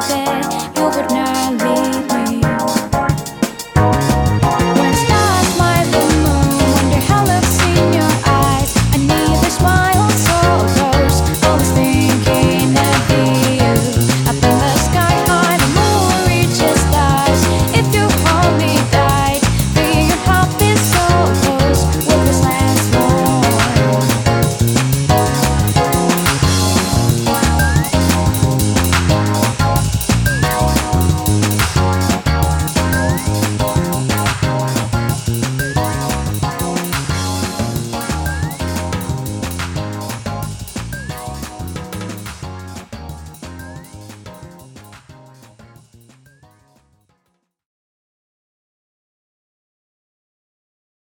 There.